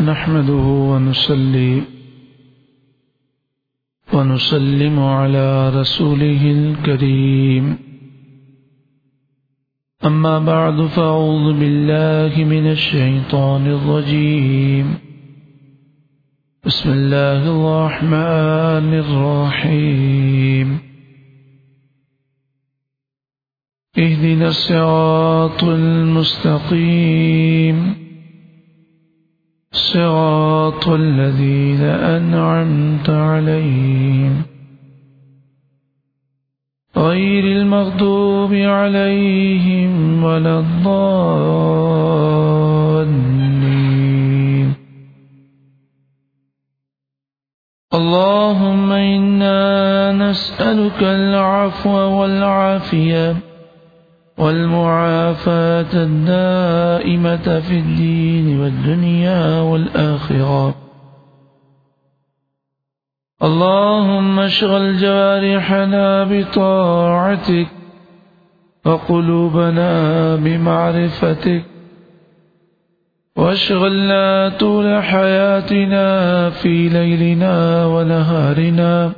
نحمده ونصلي ونسلم على رسوله الكريم. أما بعد، فأعوذ بالله من الشيطان الرجيم. بسم الله الرحمن الرحيم. اهدنا الصراط المستقيم. صراط الذين أنعمت عليهم غير المغضوب عليهم ولا الضالين. اللهم إنا نسألك العفو والعافية. والمعافاة الدائمة في الدين والدنيا والآخرة. اللهم اشغل جوارحنا بطاعتك وقلوبنا بمعرفتك. واشغلنا طول حياتنا في ليلنا ونهارنا.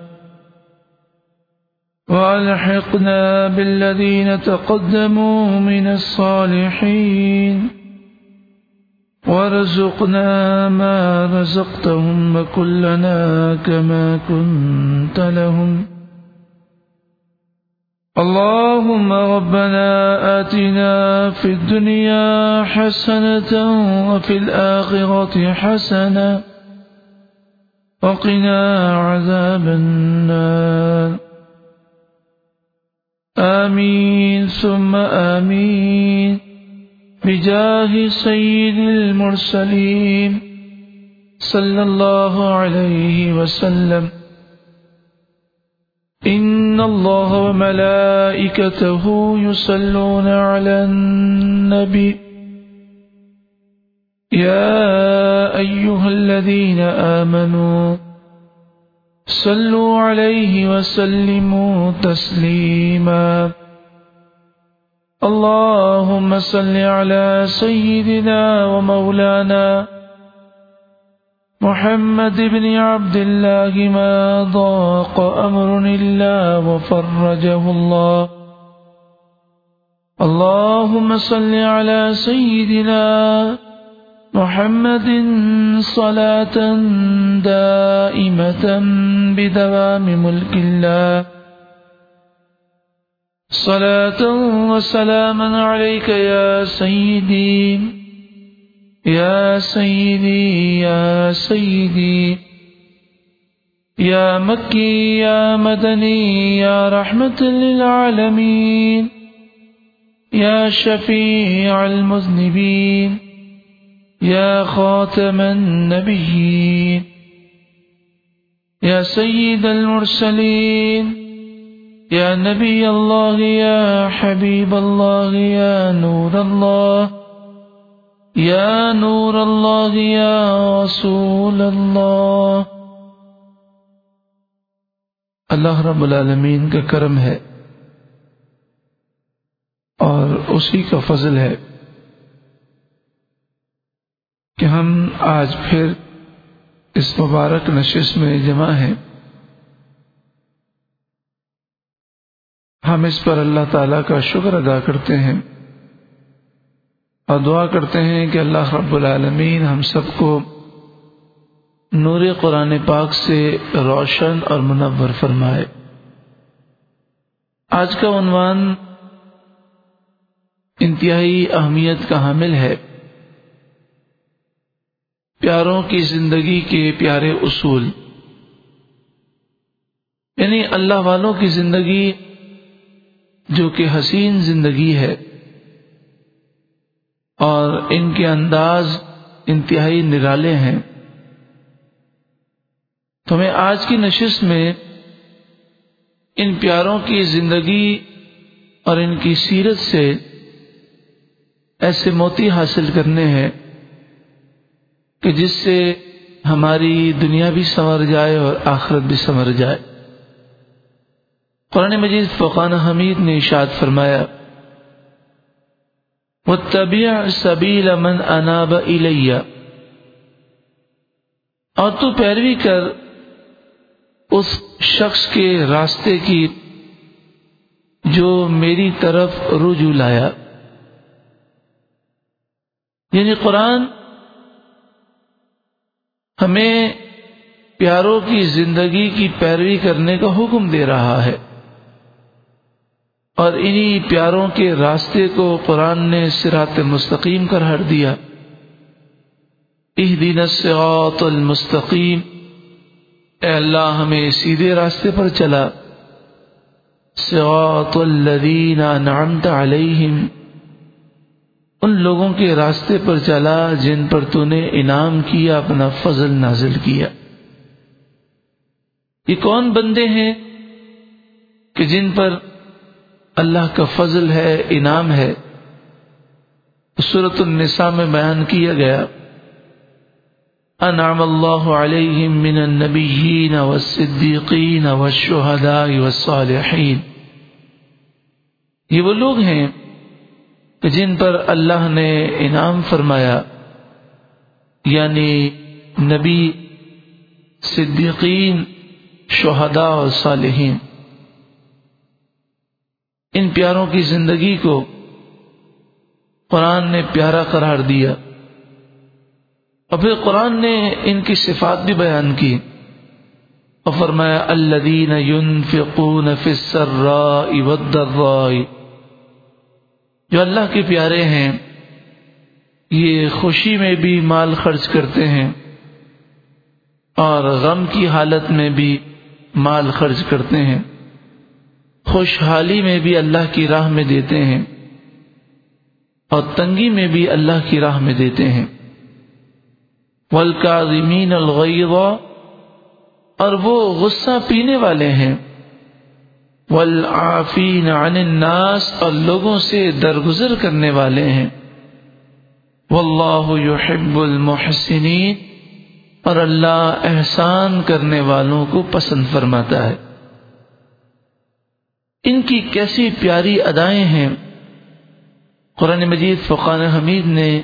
وألحقنا بالذين تقدموا من الصالحين وارزقنا ما رزقتهم وكلنا كما كنت لهم اللهم ربنا آتنا في الدنيا حسنة وفي الآخرة حسنة وقنا عذاب النار آمين ثم آمين بجاه سيد المرسلين صلى الله عليه وسلم۔ إن الله وملائكته يصلون على النبي يا أيها الذين آمنوا صلوا عليه وسلموا تسليما اللهم صل على سيدنا ومولانا محمد بن عبد الله ما ضاق أمر إلا وفرجه الله اللهم صل على سيدنا محمد صلاة دائمة بدوام ملك الله. صلاة وسلاما عليك يا سيدي. يا سيدي يا سيدي. يا مكي، يا مدني، يا رحمة للعالمين. يا شفيع المذنبين. يا خاتم النبيين، يا سيد المرسلين، يا نبي الله، يا حبيب الله، يا نور الله، يا نور الله، يا رسول الله. اللہ رب العالمین کا کرم ہے اور اسی کا فضل ہے۔ کہ ہم آج پھر اس مبارک نشست میں جمع ہیں۔ ہم اس پر اللہ تعالی کا شکر ادا کرتے ہیں اور دعا کرتے ہیں کہ اللہ رب العالمین ہم سب کو نور قرآن پاک سے روشن اور منور فرمائے۔ آج کا عنوان انتہائی اہمیت کا حامل ہے۔ پیاروں کی زندگی کے پیارے اصول۔ یعنی اللہ والوں کی زندگی جو کہ حسین زندگی ہے اور ان کے انداز انتہائی نرالے ہیں۔ تو میں آج کی نشست میں ان پیاروں کی زندگی اور ان کی سیرت سے ایسے موتی حاصل کرنے ہیں۔ کہ جس سے ہماری دنیا بھی سنور جائے اور آخرت بھی سنور جائے۔ قرآن مجید فقان حمید نے اشاد فرمایا متبع سبیل من اناب الیہ اور تو پیروی کر اس شخص کے راستے کی جو میری طرف رجوع لایا۔ یعنی قرآن ہمیں پیاروں کی زندگی کی پیروی کرنے کا حکم دے رہا ہے۔ اور انہی پیاروں کے راستے کو قرآن نے سرات مستقیم کر ہر دیا۔ دین الصراط المستقیم۔ اے اللہ، ہمیں سیدھے راستے پر چلا۔ صراط الذین انعمت علیہم۔ ان لوگوں کے راستے پر چلا جن پر تو نے انعام کیا، اپنا فضل نازل کیا۔ یہ کون بندے ہیں کہ جن پر اللہ کا فضل ہے، انعام ہے؟ صورت النساء میں بیان کیا گیا۔ انعم اللہ علیہم من النبیین والصدیقین والشہداء والصالحین۔ یہ وہ لوگ ہیں کہ جن پر اللہ نے انعام فرمایا یعنی نبی، صدیقین، شہداء اور صالحین۔ ان پیاروں کی زندگی کو قرآن نے پیارا قرار دیا۔ اور پھر قرآن نے ان کی صفات بھی بیان کی۔ اور فرمایا، الذین ينفقون فی السراء والضراء۔ جو اللہ کے پیارے ہیں، یہ خوشی میں بھی مال خرچ کرتے ہیں اور غم کی حالت میں بھی مال خرچ کرتے ہیں۔ خوشحالی میں بھی اللہ کی راہ میں دیتے ہیں اور تنگی میں بھی اللہ کی راہ میں دیتے ہیں۔ ولکاظمین الغیظ اور وہ غصہ پینے والے ہیں۔ والعافین عن الناس، اور لوگوں سے درگزر کرنے والے ہیں۔ واللہ يحب المحسنین، اور اللہ احسان کرنے والوں کو پسند فرماتا ہے۔ ان کی کیسی پیاری ادائیں ہیں۔ قرآن مجید فقان حمید نے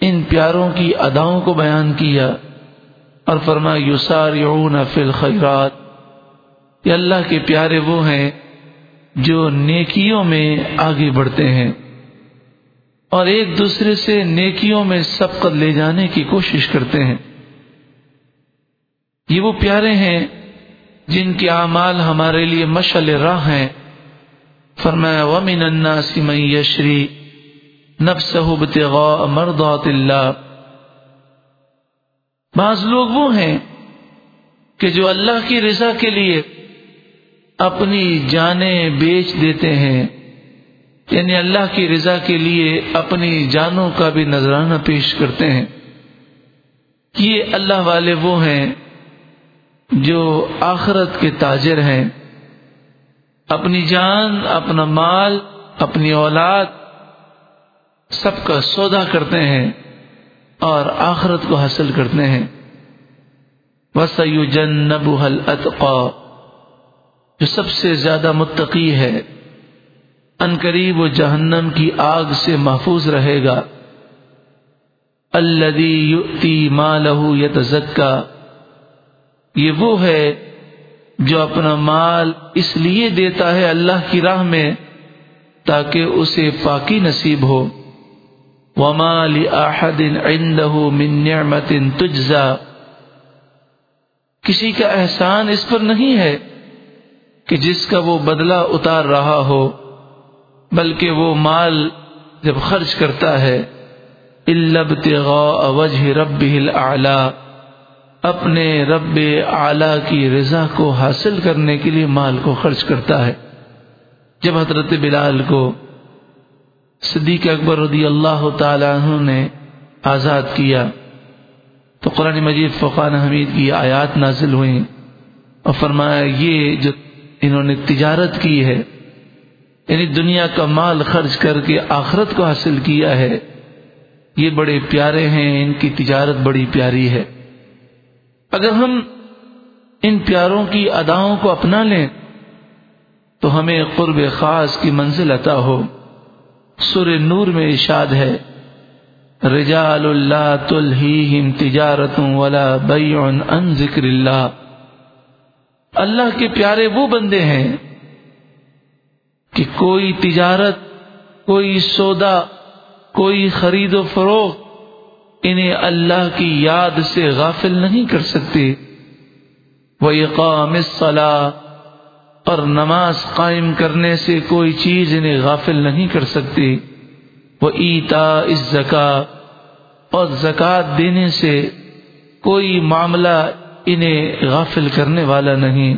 ان پیاروں کی اداؤں کو بیان کیا اور فرما یوسار یون فل خیرات یہ اللہ کے پیارے وہ ہیں جو نیکیوں میں آگے بڑھتے ہیں اور ایک دوسرے سے نیکیوں میں سبقت لے جانے کی کوشش کرتے ہیں۔ یہ وہ پیارے ہیں جن کے اعمال ہمارے لیے مشل راہ ہیں۔ فرمایا، ومن الناس من یشری نفسه ابتغاء مرضات اللہ۔ بعض لوگ وہ ہیں کہ جو اللہ کی رضا کے لیے اپنی جانیں بیچ دیتے ہیں۔ یعنی اللہ کی رضا کے لیے اپنی جانوں کا بھی نذرانہ پیش کرتے ہیں۔ یہ اللہ والے وہ ہیں جو آخرت کے تاجر ہیں۔ اپنی جان، اپنا مال، اپنی اولاد سب کا سودا کرتے ہیں اور آخرت کو حاصل کرتے ہیں۔ وسیو جن نبو حل جو سب سے زیادہ متقی ہے، ان قریب و جہنم کی آگ سے محفوظ رہے گا۔ الدی ماں لہو یتزکا۔ یہ وہ ہے جو اپنا مال اس لیے دیتا ہے اللہ کی راہ میں تاکہ اسے پاکی نصیب ہو۔ وما لأحد عنده من نعمت تجزا کسی کا احسان اس پر نہیں ہے۔ کہ جس کا وہ بدلہ اتار رہا ہو، بلکہ وہ مال جب خرچ کرتا ہے البتغاء وجه ربه اپنے رب اعلی کی رضا کو حاصل کرنے کے لیے مال کو خرچ کرتا ہے۔ جب حضرت بلال کو صدیق اکبر رضی اللہ تعالیٰ عنہ نے آزاد کیا، تو قرآن مجید فقان حمید کی آیات نازل ہوئیں اور فرمایا، یہ جو انہوں نے تجارت کی ہے یعنی دنیا کا مال خرچ کر کے آخرت کو حاصل کیا ہے۔ یہ بڑے پیارے ہیں، ان کی تجارت بڑی پیاری ہے۔ اگر ہم ان پیاروں کی اداؤں کو اپنا لیں، تو ہمیں قرب خاص کی منزل عطا ہو۔ سر نور میں ارشاد ہے، رجال اللہ تلہیہم تجارت ولا بیع عن ذکر اللہ۔ اللہ کے پیارے وہ بندے ہیں کہ کوئی تجارت، کوئی سودا، کوئی خرید و فروخت انہیں اللہ کی یاد سے غافل نہیں کر سکتے۔ وہ اقام الصلاح اور نماز قائم کرنے سے کوئی چیز انہیں غافل نہیں کر سکتی وہ ایتا اس زکا اور زکوٰۃ دینے سے کوئی معاملہ انہیں غافل کرنے والا نہیں۔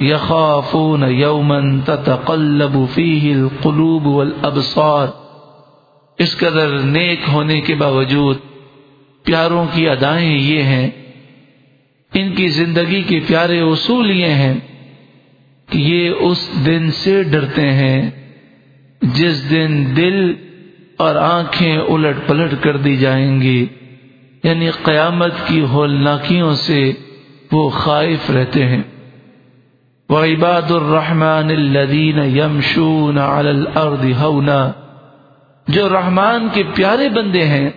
یخافون یومن تتقلب فیہ القلوب والابصار۔ اس قدر نیک ہونے کے باوجود پیاروں کی ادائیں یہ ہیں، ان کی زندگی کے پیارے اصول یہ ہیں کہ یہ اس دن سے ڈرتے ہیں جس دن دل اور آنکھیں الٹ پلٹ کر دی جائیں گی۔ یعنی قیامت کی ہولناکیوں سے وہ خائف رہتے ہیں۔ وعباد الرحمن الذين يمشون على الارض هونا جو رحمان کے پیارے بندے ہیں،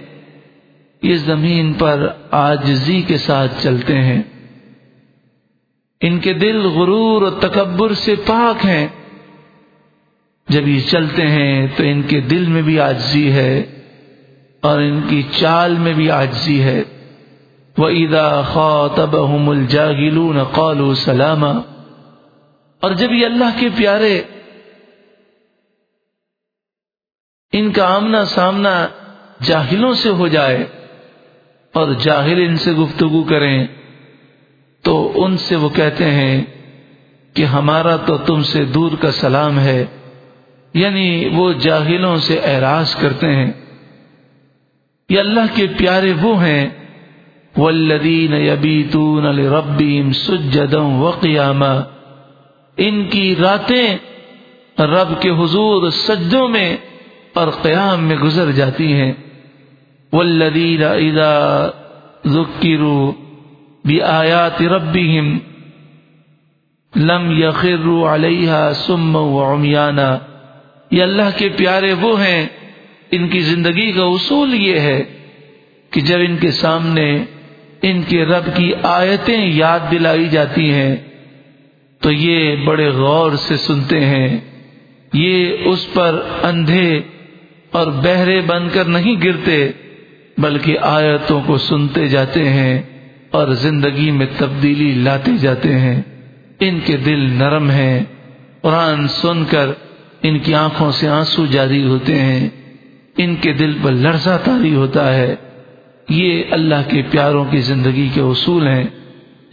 یہ زمین پر آجزی کے ساتھ چلتے ہیں۔ ان کے دل غرور و تکبر سے پاک ہیں۔ جب یہ چلتے ہیں، تو ان کے دل میں بھی آجزی ہے۔ اور ان کی چال میں بھی آجزی ہے۔ وہ عیدا خواتب الجاگلون قالوا سلامہ اور جب یہ اللہ کے پیارے ان کا آمنا سامنا جاہلوں سے ہو جائے اور جاہل ان سے گفتگو کریں، تو ان سے وہ کہتے ہیں کہ ہمارا تو تم سے دور کا سلام ہے یعنی وہ جاہلوں سے اعراض کرتے ہیں۔ یہ اللہ کے پیارے وہ ہیں والذین یبیتون لربیم سجدم وقیاما ان کی راتیں رب کے حضور سجدوں میں اور قیام میں گزر جاتی ہیں۔ والذین اذا ذکروا بآیات ربهم لم یخروا علیہا سم وعمیانا یہ اللہ کے پیارے وہ ہیں ان کی زندگی کا اصول یہ ہے کہ جب ان کے سامنے ان کے رب کی آیتیں یاد دلائی جاتی ہیں، تو یہ بڑے غور سے سنتے ہیں۔ یہ اس پر اندھے اور بہرے بن کر نہیں گرتے، بلکہ آیتوں کو سنتے جاتے ہیں اور زندگی میں تبدیلی لاتے جاتے ہیں۔ ان کے دل نرم ہیں۔ قرآن سن کر ان کی آنکھوں سے آنسو جاری ہوتے ہیں۔ ان کے دل پر لرزہ تاری ہوتا ہے۔ یہ اللہ کے پیاروں کی زندگی کے اصول ہیں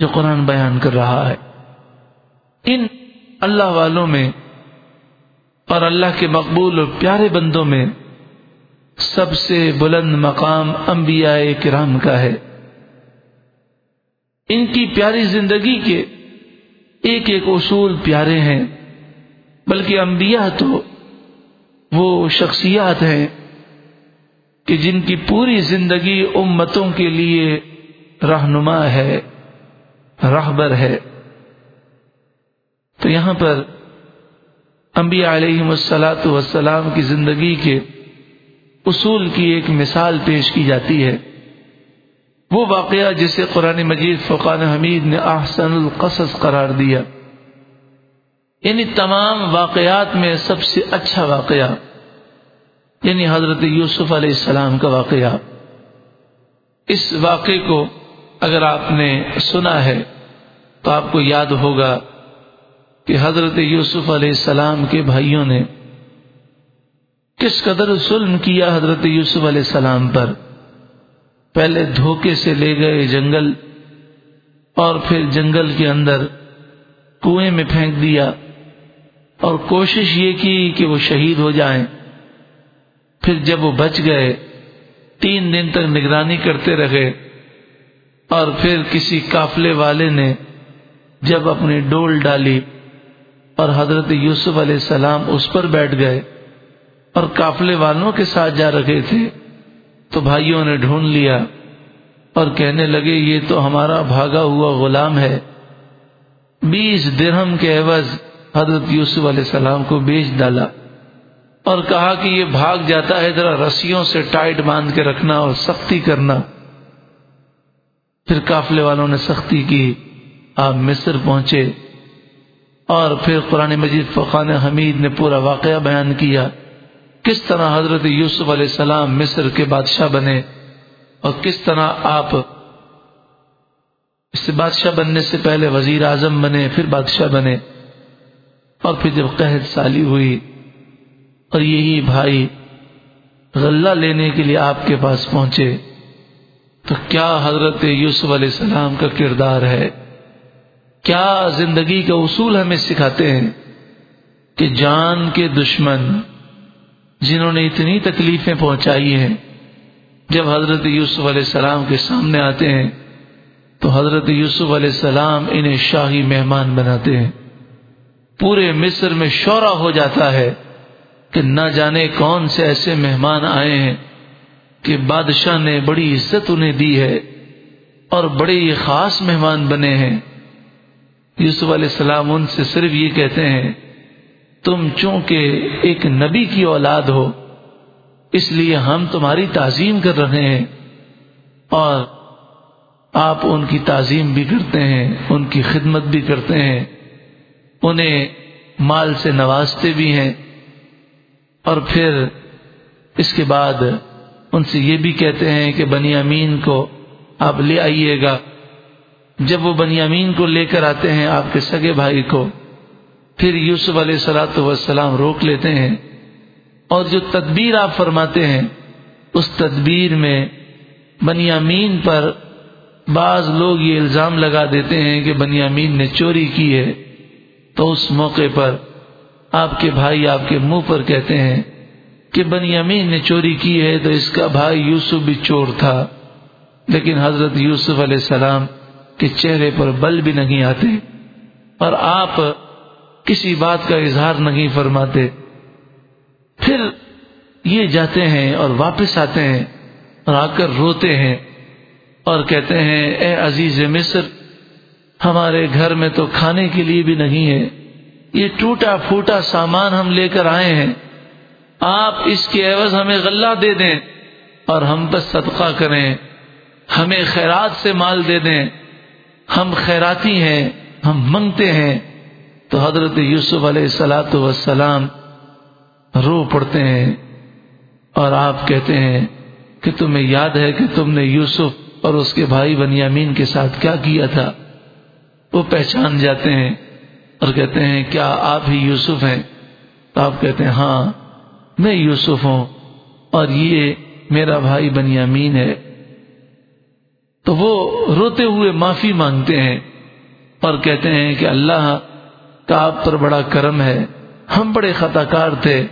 جو قرآن بیان کر رہا ہے۔ ان اللہ والوں میں اور اللہ کے مقبول اور پیارے بندوں میں سب سے بلند مقام انبیاء کرام کا ہے۔ ان کی پیاری زندگی کے ایک ایک اصول پیارے ہیں، بلکہ انبیاء تو وہ شخصیات ہیں۔ کہ جن کی پوری زندگی امتوں کے لیے رہنما ہے، رہبر ہے۔ تو یہاں پر انبیاء علیہ مسلاط وسلام کی زندگی کے اصول کی ایک مثال پیش کی جاتی ہے۔ وہ واقعہ جسے قرآن مجید فقان حمید نے احسن القصص قرار دیا۔ یعنی تمام واقعات میں سب سے اچھا واقعہ۔ یعنی حضرت یوسف علیہ السلام کا واقعہ۔ اس واقعے کو اگر آپ نے سنا ہے تو آپ کو یاد ہوگا کہ حضرت یوسف علیہ السلام کے بھائیوں نے کس قدر ظلم کیا حضرت یوسف علیہ السلام پر۔ پہلے دھوکے سے لے گئے جنگل اور پھر جنگل کے اندر کنویں میں پھینک دیا اور کوشش یہ کی کہ وہ شہید ہو جائیں۔ پھر جب وہ بچ گئے، تین دن تک نگرانی کرتے رہے اور پھر کسی قافلے والے نے جب اپنی ڈول ڈالی اور حضرت یوسف علیہ السلام اس پر بیٹھ گئے اور قافلے والوں کے ساتھ جا رکھے تھے، تو بھائیوں نے ڈھونڈ لیا اور کہنے لگے، یہ تو ہمارا بھاگا ہوا غلام ہے۔ بیس درہم کے عوض حضرت یوسف علیہ السلام کو بیچ ڈالا۔ اور کہا کہ یہ بھاگ جاتا ہے، ذرا رسیوں سے ٹائٹ باندھ کے رکھنا اور سختی کرنا۔ پھر قافلے والوں نے سختی کی، آپ مصر پہنچے۔ اور پھر قرآن مجید فقان حمید نے پورا واقعہ بیان کیا۔ کس طرح حضرت یوسف علیہ السلام مصر کے بادشاہ بنے اور کس طرح آپ اس سے بادشاہ بننے سے پہلے وزیر اعظم بنے، پھر بادشاہ بنے۔ اور پھر جب قحط سالی ہوئی اور یہی بھائی غلہ لینے کے لیے آپ کے پاس پہنچے تو کیا حضرت یوسف علیہ السلام کا کردار ہے؟ کیا زندگی کا اصول ہمیں سکھاتے ہیں کہ جان کے دشمن جنہوں نے اتنی تکلیفیں پہنچائی ہیں، جب حضرت یوسف علیہ السلام کے سامنے آتے ہیں، تو حضرت یوسف علیہ السلام انہیں شاہی مہمان بناتے ہیں۔ پورے مصر میں شورا ہو جاتا ہے کہ نہ جانے کون سے ایسے مہمان آئے ہیں کہ بادشاہ نے بڑی عزت انہیں دی ہے اور بڑے یہ خاص مہمان بنے ہیں۔ یوسف علیہ السلام ان سے صرف یہ کہتے ہیں، تم چونکہ ایک نبی کی اولاد ہو، اس لیے ہم تمہاری تعظیم کر رہے ہیں اور آپ ان کی تعظیم بھی کرتے ہیں، ان کی خدمت بھی کرتے ہیں۔ انہیں مال سے نوازتے بھی ہیں۔ اور پھر اس کے بعد ان سے یہ بھی کہتے ہیں کہ بنی امین کو آپ لے آئیے گا۔ جب وہ بنی امین کو لے کر آتے ہیں آپ کے سگے بھائی کو، پھر یوسف علیہ سلاۃ وسلام روک لیتے ہیں۔ اور جو تدبیر آپ فرماتے ہیں، اس تدبیر میں بنی امین پر بعض لوگ یہ الزام لگا دیتے ہیں کہ بنی امین نے چوری کی ہے۔ تو اس موقع پر آپ کے بھائی آپ کے منہ پر کہتے ہیں کہ بنی امین نے چوری کی ہے تو اس کا بھائی یوسف بھی چور تھا۔ لیکن حضرت یوسف علیہ السلام کے چہرے پر بل بھی نہیں آتے اور آپ کسی بات کا اظہار نہیں فرماتے۔ پھر یہ جاتے ہیں اور واپس آتے ہیں اور آ کر روتے ہیں اور کہتے ہیں، اے عزیز مصر، ہمارے گھر میں تو کھانے کے لیے بھی نہیں ہے۔ یہ ٹوٹا پھوٹا سامان ہم لے کر آئے ہیں۔ آپ اس کے عوض ہمیں غلہ دے دیں اور ہم پر صدقہ کریں۔ ہمیں خیرات سے مال دے دیں۔ ہم خیراتی ہیں، ہم منگتے ہیں۔ تو حضرت یوسف علیہ السلاۃ وسلام رو پڑتے ہیں اور آپ کہتے ہیں کہ تمہیں یاد ہے کہ تم نے یوسف اور اس کے بھائی بنیامین کے ساتھ کیا کیا تھا؟ وہ پہچان جاتے ہیں۔ اور کہتے ہیں، کیا آپ ہی یوسف ہیں؟ تو آپ کہتے ہیں ہاں میں یوسف ہوں اور یہ میرا بھائی بنیامین ہے۔ تو وہ روتے ہوئے معافی مانگتے ہیں اور کہتے ہیں کہ اللہ کا آپ پر بڑا کرم ہے۔ ہم بڑے خطا کار تھے۔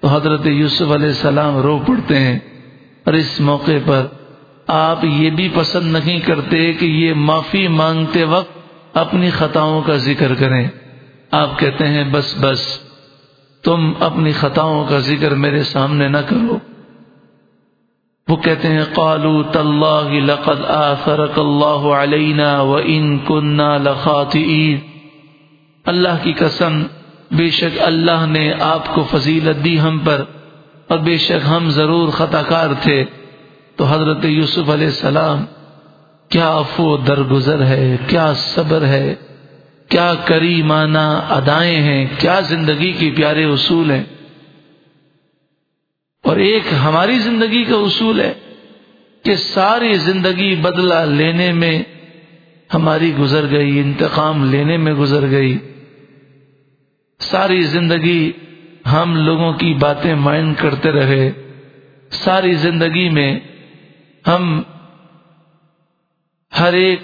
تو حضرت یوسف علیہ السلام رو پڑتے ہیں اور اس موقع پر آپ یہ بھی پسند نہیں کرتے کہ یہ معافی مانگتے وقت اپنی خطاؤں کا ذکر کریں۔ آپ کہتے ہیں، بس بس، تم اپنی خطاؤں کا ذکر میرے سامنے نہ کرو۔ وہ کہتے ہیں قالو تاللہ لقد آثرک اللہ علینا و ان کننا لخاطئین۔ اللہ کی قسم، بے شک اللہ نے آپ کو فضیلت دی ہم پر، اور بے شک ہم ضرور خطا کار تھے۔ تو حضرت یوسف علیہ السلام کیا افو درگزر ہے، کیا صبر ہے، کیا کریمانہ ادائیں ہیں، کیا زندگی کی پیارے اصول ہیں۔ اور ایک ہماری زندگی کا اصول ہے کہ ساری زندگی بدلہ لینے میں ہماری گزر گئی، انتقام لینے میں گزر گئی۔ ساری زندگی ہم لوگوں کی باتیں مائن کرتے رہے۔ ساری زندگی میں ہم ہر ایک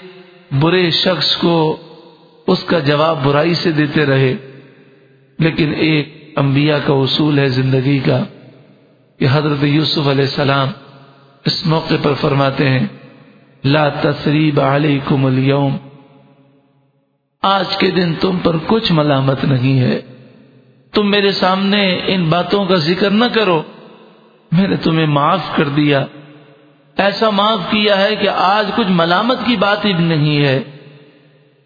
برے شخص کو اس کا جواب برائی سے دیتے رہے، لیکن ایک انبیاء کا اصول ہے زندگی کا، کہ حضرت یوسف علیہ السلام اس موقع پر فرماتے ہیں، لا تصریب علیکم اليوم۔ آج کے دن تم پر کچھ ملامت نہیں ہے۔ تم میرے سامنے ان باتوں کا ذکر نہ کرو۔ میں نے تمہیں معاف کر دیا۔ ایسا معاف کیا ہے کہ آج کچھ ملامت کی بات ہی نہیں ہے۔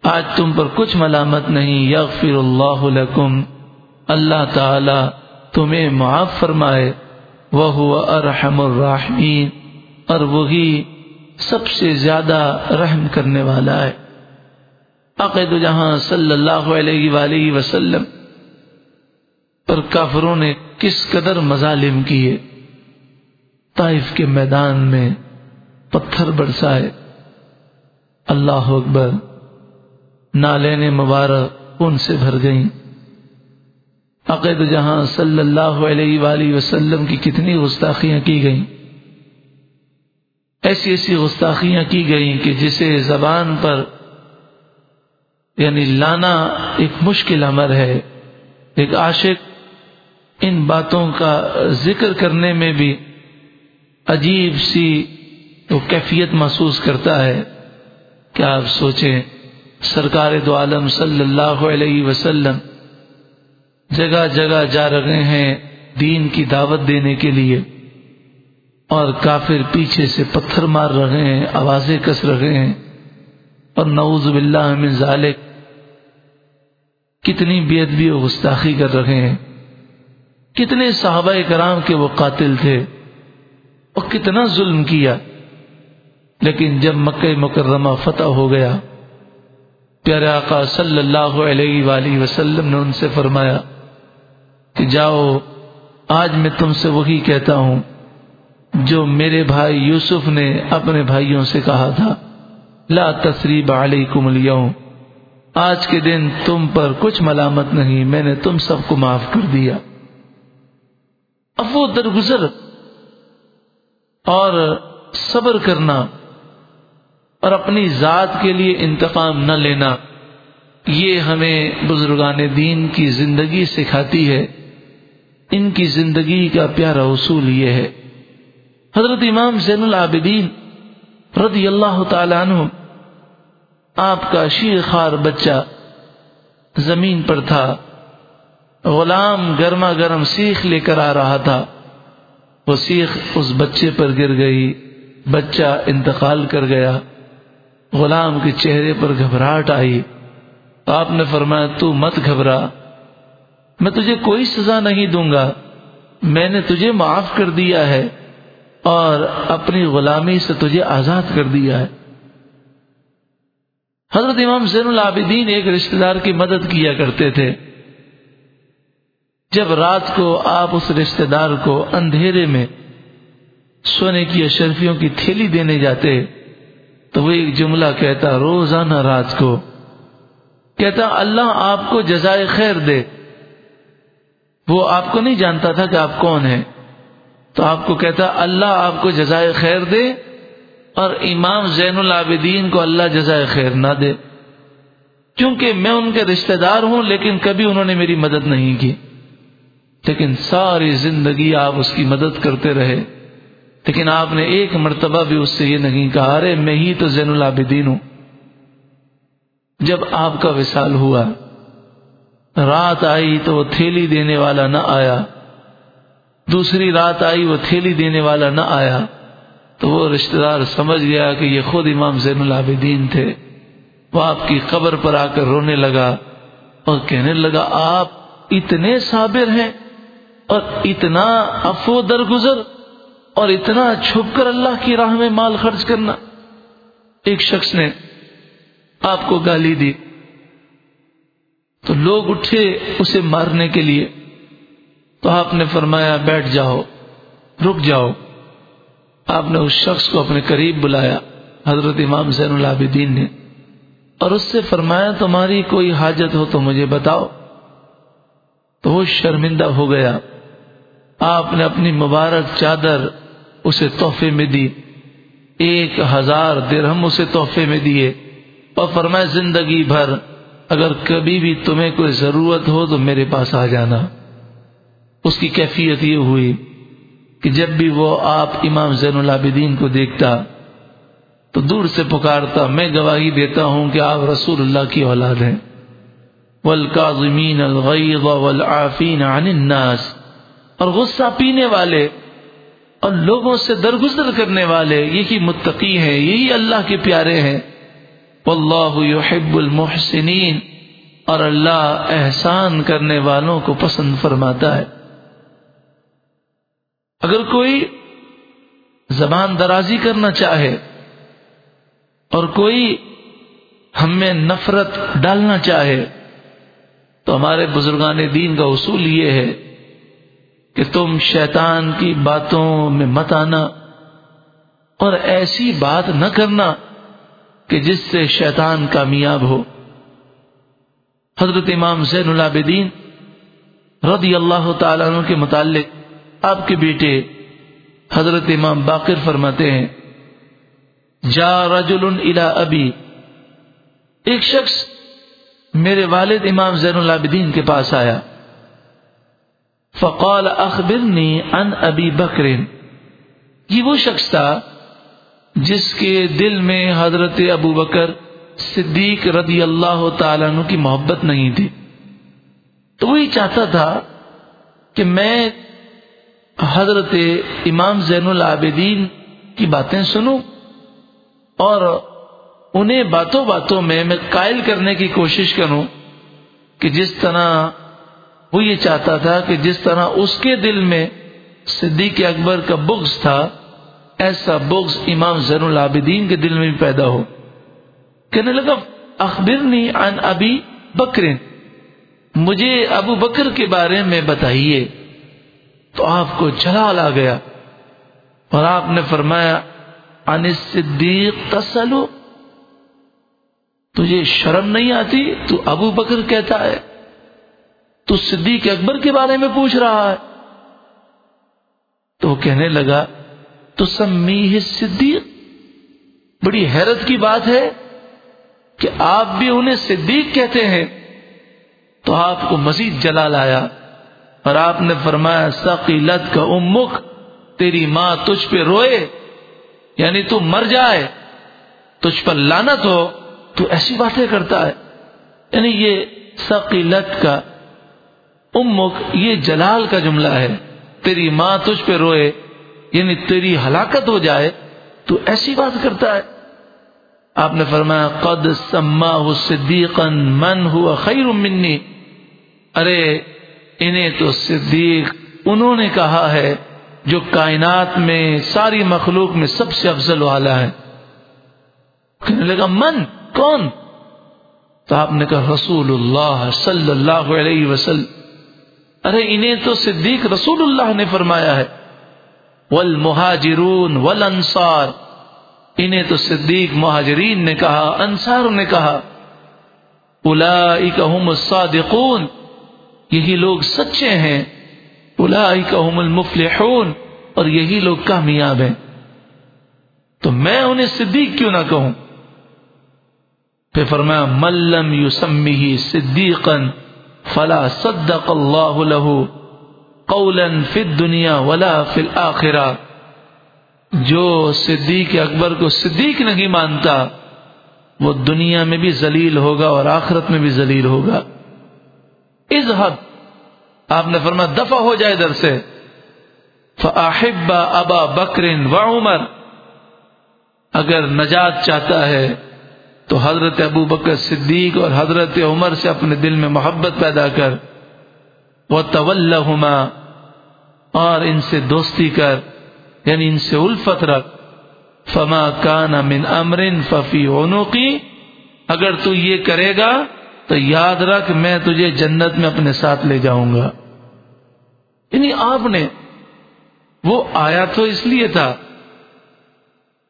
آج تم پر کچھ ملامت نہیں۔ یغفر اللہ لکم۔ اللہ تعالی تمہیں معاف فرمائے۔ وہ ارحم الراحمین۔ اور وہی سب سے زیادہ رحم کرنے والا ہے۔ عقید جہاں صلی اللہ علیہ وآلہ وسلم پر کافروں نے کس قدر مظالم کیے۔ طائف کے میدان میں پتھر برسائے۔ اللہ اکبر، نالین مبارک ان سے بھر گئیں۔ عقید جہاں صلی اللہ علیہ وآلہ وسلم کی کتنی گستاخیاں کی گئیں۔ ایسی ایسی گستاخیاں کی گئیں کہ جسے زبان پر یعنی لانا ایک مشکل امر ہے۔ ایک عاشق ان باتوں کا ذکر کرنے میں بھی عجیب سی وہ کیفیت محسوس کرتا ہے کیا آپ سوچیں، سرکار دو عالم صلی اللہ علیہ وسلم جگہ جگہ جا رہے ہیں دین کی دعوت دینے کے لیے اور کافر پیچھے سے پتھر مار رہے ہیں، آوازیں کس رہے ہیں۔ اور نعوذ باللہ من ذالک، کتنی بے ادبی و گستاخی کر رہے ہیں۔ کتنے صحابہ کرام کے وہ قاتل تھے۔ اور کتنا ظلم کیا۔ لیکن جب مکہ مکرمہ فتح ہو گیا، پیارے آقا صلی اللہ علیہ وآلہ وسلم نے ان سے فرمایا کہ جاؤ، آج میں تم سے وہی کہتا ہوں جو میرے بھائی یوسف نے اپنے بھائیوں سے کہا تھا۔ لا تصریب علیکم اليوم آج کے دن تم پر کچھ ملامت نہیں، میں نے تم سب کو معاف کر دیا۔ اب وہ درگزر۔ اور صبر کرنا۔ اور اپنی ذات کے لیے انتقام نہ لینا یہ ہمیں بزرگان دین کی زندگی سکھاتی ہے۔ ان کی زندگی کا پیارا اصول یہ ہے۔ حضرت امام زین العابدین رضی اللہ تعالیٰ عنہ آپ کا شیر خار بچہ زمین پر تھا۔ غلام گرما گرم سیخ لے کر آ رہا تھا۔ وہ سیخ اس بچے پر گر گئی۔ بچہ انتقال کر گیا۔ غلام کے چہرے پر گھبراہٹ آئی۔ آپ نے فرمایا، تو مت گھبرا، میں تجھے کوئی سزا نہیں دوں گا، میں نے تجھے معاف کر دیا ہے اور اپنی غلامی سے تجھے آزاد کر دیا ہے۔ حضرت امام زین العابدین ایک رشتہ دار کی مدد کیا کرتے تھے۔ جب رات کو آپ اس رشتہ دار کو اندھیرے میں سونے کی اشرفیوں کی تھیلی دینے جاتے تو وہ ایک جملہ کہتا روزانہ رات کو۔ کہتا اللہ آپ کو جزائے خیر دے۔ وہ آپ کو نہیں جانتا تھا کہ آپ کون ہیں۔ تو آپ کو کہتا اللہ آپ کو جزائے خیر دے اور امام زین العابدین کو اللہ جزائے خیر نہ دے۔ کیونکہ میں ان کے رشتہ دار ہوں، لیکن کبھی انہوں نے میری مدد نہیں کی۔ لیکن ساری زندگی آپ اس کی مدد کرتے رہے۔ لیکن آپ نے ایک مرتبہ بھی اس سے یہ نہیں کہا، ارے میں ہی تو زین العابدین ہوں۔ جب آپ کا وصال ہوا، رات آئی تو وہ تھیلی دینے والا نہ آیا۔ دوسری رات آئی، وہ تھیلی دینے والا نہ آیا۔ تو وہ رشتہ دار سمجھ گیا کہ یہ خود امام زین العابدین تھے۔ وہ آپ کی قبر پر آ کر رونے لگا اور کہنے لگا، آپ اتنے صابر ہیں اور اتنا افو درگزر۔ اور اتنا چھپ کر اللہ کی راہ میں مال خرچ کرنا۔ ایک شخص نے آپ کو گالی دی۔ تو لوگ اٹھے اسے مارنے کے لیے۔ تو آپ نے فرمایا، بیٹھ جاؤ، رک جاؤ۔ آپ نے اس شخص کو اپنے قریب بلایا، حضرت امام زین العابدین نے۔ اور اس سے فرمایا، تمہاری کوئی حاجت ہو تو مجھے بتاؤ۔ تو وہ شرمندہ ہو گیا۔ آپ نے اپنی مبارک چادر اسے تحفے میں دی۔ ایک ہزار درہم اسے تحفے میں دیے۔ اور فرمایا، زندگی بھر اگر کبھی بھی تمہیں کوئی ضرورت ہو تو میرے پاس آ جانا۔ اس کی کیفیت یہ ہوئی کہ جب بھی وہ آپ امام زین العابدین کو دیکھتا تو دور سے پکارتا۔ میں گواہی دیتا ہوں کہ آپ رسول اللہ کی اولاد ہیں۔ والکاظمین الغیظ والعافین عن الناس۔ اور غصہ پینے والے اور لوگوں سے درگزر کرنے والے یہی متقی ہیں، یہی اللہ کے پیارے ہیں۔ واللہ يحب المحسنین، اور اللہ احسان کرنے والوں کو پسند فرماتا ہے۔ اگر کوئی زبان درازی کرنا چاہے، اور کوئی ہم میں نفرت ڈالنا چاہے، تو ہمارے بزرگان دین کا اصول یہ ہے کہ تم شیطان کی باتوں میں مت آنا اور ایسی بات نہ کرنا کہ جس سے شیطان کامیاب ہو۔ حضرت امام زین العابدین رضی اللہ تعالیٰ عنہ کے متعلق آپ کے بیٹے حضرت امام باقر فرماتے ہیں، جا رجل الى ابی، ایک شخص میرے والد امام زین العابدین کے پاس آیا۔ فقال اخبرنی عن ابی بکر. یہ وہ شخص تھا جس کے دل میں حضرت ابو بکر صدیق رضی اللہ تعالیٰ عنہ کی محبت نہیں تھی. تو وہی چاہتا تھا کہ میں حضرت امام زین العابدین کی باتیں سنوں اور انہیں باتوں باتوں میں میں قائل کرنے کی کوشش کروں کہ جس طرح وہ یہ چاہتا تھا کہ جس طرح اس کے دل میں صدیق اکبر کا بغض تھا، ایسا بغض امام زین العابدین کے دل میں بھی پیدا ہو۔ کہنے لگا، اخبرنی عن ابی بکر، مجھے ابو بکر کے بارے میں بتائیے۔ تو آپ کو جلال آ گیا۔ اور آپ نے فرمایا ان صدیق تسلو۔ تجھے شرم نہیں آتی؟ تو ابو بکر کہتا ہے۔ تو صدیق اکبر کے بارے میں پوچھ رہا ہے۔ تو وہ کہنے لگا، تو سمی صدیق۔ بڑی حیرت کی بات ہے کہ آپ بھی انہیں صدیق کہتے ہیں۔ تو آپ کو مزید جلال آیا اور آپ نے فرمایا سقیلت کا امک، تیری ماں تجھ پہ روئے یعنی تو مر جائے، تجھ پر لانت ہو، تو ایسی باتیں کرتا ہے۔ یعنی یہ سقیلت کا امک، یہ جلال کا جملہ ہے، تیری ماں تجھ پہ روئے یعنی تیری ہلاکت ہو جائے، تو ایسی بات کرتا ہے۔ آپ نے فرمایا، قد سما صدیقا من ہوا خیر منی۔ ارے، انہیں تو صدیق انہوں نے کہا ہے، جو کائنات میں ساری مخلوق میں سب سے افضل والا ہے۔ کہنے لگا، من؟ کون؟ تو آپ نے کہا، رسول اللہ صلی اللہ علیہ وسلم۔ ارے انہیں تو صدیق رسول اللہ نے فرمایا ہے۔ والمہاجرون والانصار۔ انہیں تو صدیق مہاجرین نے کہا انصار نے کہا۔ هم الصادقون۔ یہی لوگ سچے ہیں۔ هم المفلحون۔ اور یہی لوگ کامیاب ہیں۔ تو میں انہیں صدیق کیوں نہ کہوں؟ پھر فرمایا ملم یو صدیقا۔ فلا صدق اللہ له قولا فی الدنیا ولا فی الاخرہ۔ جو صدیق اکبر کو صدیق نہیں مانتا، وہ دنیا میں بھی ذلیل ہوگا اور آخرت میں بھی ذلیل ہوگا۔ اس حد آپ نے فرما دفع ہو جائے ادھر سے۔ فاحب ابا بکر و عمر، اگر نجات چاہتا ہے تو حضرت ابو بکر صدیق اور حضرت عمر سے اپنے دل میں محبت پیدا کر وہ طول اور ان سے دوستی کر یعنی ان سے الفت رکھ۔ فما کان من امرن ففی اونو کی اگر تو یہ کرے گا تو یاد رکھ، میں تجھے جنت میں اپنے ساتھ لے جاؤں گا۔ یعنی آپ نے وہ آیا تو اس لیے تھا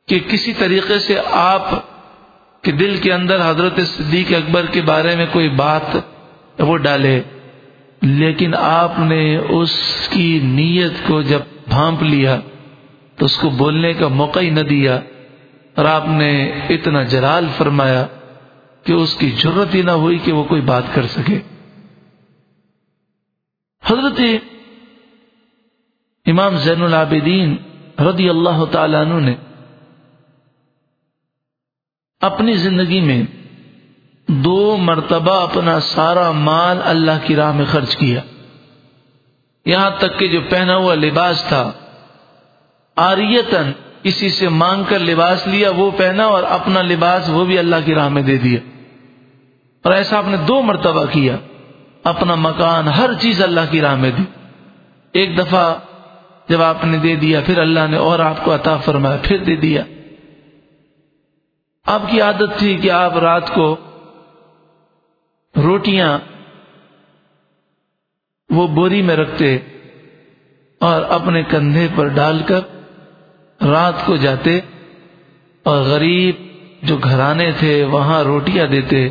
کہ کسی طریقے سے آپ کے دل کے اندر حضرت صدیق اکبر کے بارے میں کوئی بات وہ ڈالے، لیکن آپ نے اس کی نیت کو جب بھانپ لیا تو اس کو بولنے کا موقع ہی نہ دیا اور آپ نے اتنا جلال فرمایا کہ اس کی ضرورت ہی نہ ہوئی کہ وہ کوئی بات کر سکے۔ حضرت امام زین العابدین رضی اللہ تعالی عنہ نے اپنی زندگی میں دو مرتبہ اپنا سارا مال اللہ کی راہ میں خرچ کیا۔ یہاں تک کہ جو پہنا ہوا لباس تھا آریتن کسی سے مانگ کر لباس لیا، وہ پہنا اور اپنا لباس وہ بھی اللہ کی راہ میں دے دیا۔ اور ایسا آپ نے دو مرتبہ کیا، اپنا مکان، ہر چیز اللہ کی راہ میں دی۔ ایک دفعہ جب آپ نے دے دیا، پھر اللہ نے اور آپ کو عطا فرمایا، پھر دے دیا۔ آپ کی عادت تھی کہ آپ رات کو روٹیاں وہ بوری میں رکھتے اور اپنے کندھے پر ڈال کر رات کو جاتے اور غریب جو گھرانے تھے وہاں روٹیاں دیتے۔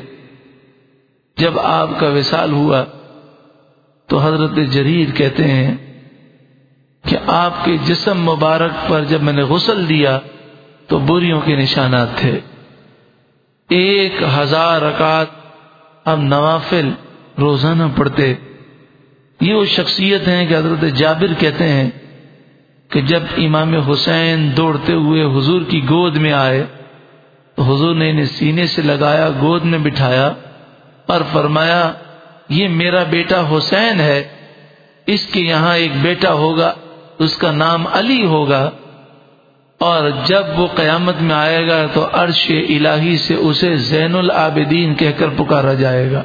جب آپ کا وصال ہوا تو حضرت جریر کہتے ہیں کہ آپ کے جسم مبارک پر جب میں نے غسل دیا تو بوریوں کے نشانات تھے۔ ایک ہزار رکعت اب نوافل روزانہ پڑھتے۔ یہ وہ شخصیت ہیں کہ حضرت جابر کہتے ہیں کہ جب امام حسین دوڑتے ہوئے حضور کی گود میں آئے، تو حضور نے انہیں سینے سے لگایا، گود میں بٹھایا اور فرمایا، یہ میرا بیٹا حسین ہے، اس کے یہاں ایک بیٹا ہوگا، اس کا نام علی ہوگا۔ اور جب وہ قیامت میں آئے گا تو عرش الہی سے اسے زین العابدین کہہ کر پکارا جائے گا۔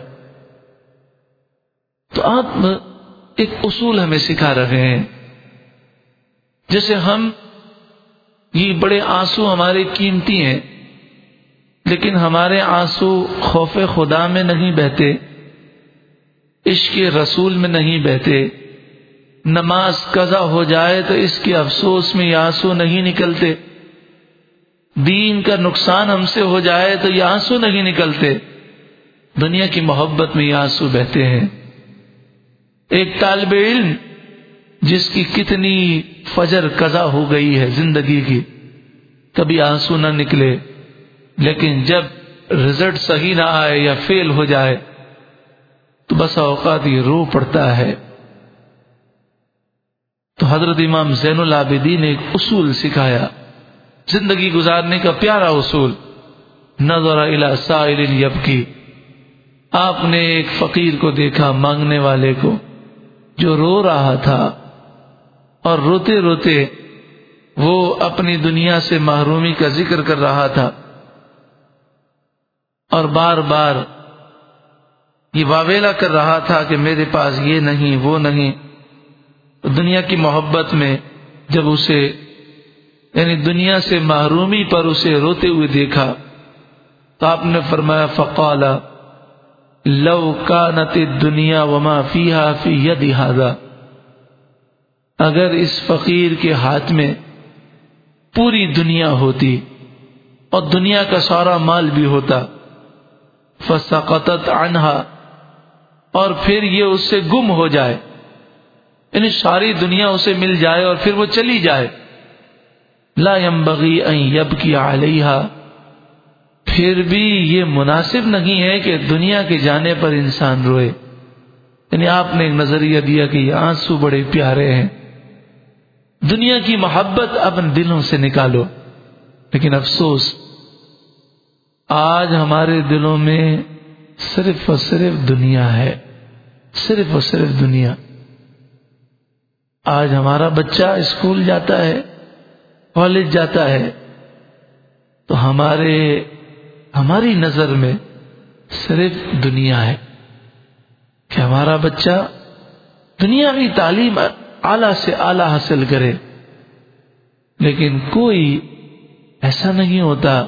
تو آپ ایک اصول ہمیں سکھا رہے ہیں۔ جیسے ہم، یہ بڑے آنسو ہمارے قیمتی ہیں، لیکن ہمارے آنسو خوف خدا میں نہیں بہتے، عشق رسول میں نہیں بہتے۔ نماز قضا ہو جائے تو اس کے افسوس میں یہ آنسو نہیں نکلتے۔ دین کا نقصان ہم سے ہو جائے تو یہ آنسو نہیں نکلتے۔ دنیا کی محبت میں یہ آنسو بہتے ہیں۔ ایک طالب علم جس کی کتنی فجر قضا ہو گئی ہے زندگی کی، کبھی آنسو نہ نکلے، لیکن جب رزلٹ صحیح نہ آئے یا فیل ہو جائے، تو بس اوقات یہ رو پڑتا ہے۔ تو حضرت امام زین العابدین نے ایک اصول سکھایا، زندگی گزارنے کا پیارا اصول، نظر الى سائل یبکی۔ آپ نے ایک فقیر کو دیکھا، مانگنے والے کو، جو رو رہا تھا۔ اور روتے روتے وہ اپنی دنیا سے محرومی کا ذکر کر رہا تھا۔ اور بار بار یہ واویلا کر رہا تھا کہ میرے پاس یہ نہیں، وہ نہیں۔ دنیا کی محبت میں جب اسے یعنی دنیا سے محرومی پر اسے روتے ہوئے دیکھا، تو آپ نے فرمایا فقالا لو کا نت دنیا وما فی فی ید اگر اس فقیر کے ہاتھ میں پوری دنیا ہوتی اور دنیا کا سارا مال بھی ہوتا، فسقطت عنہا اور پھر یہ اس سے گم ہو جائے۔ یعنی ساری دنیا اسے مل جائے اور پھر وہ چلی جائے۔ لا ينبغي ان يبكي عليها پھر بھی یہ مناسب نہیں ہے کہ دنیا کے جانے پر انسان روئے۔ یعنی آپ نے ایک نظریہ دیا کہ یہ آنسو بڑے پیارے ہیں۔ دنیا کی محبت اپنے دلوں سے نکالو۔ لیکن افسوس، آج ہمارے دلوں میں صرف اور صرف دنیا ہے۔ صرف اور صرف دنیا۔ آج ہمارا بچہ اسکول جاتا ہے، کالج جاتا ہے، تو ہمارے، ہماری نظر میں صرف دنیا ہے کہ ہمارا بچہ دنیاوی تعلیم اعلی سے اعلی حاصل کرے۔ لیکن کوئی ایسا نہیں ہوتا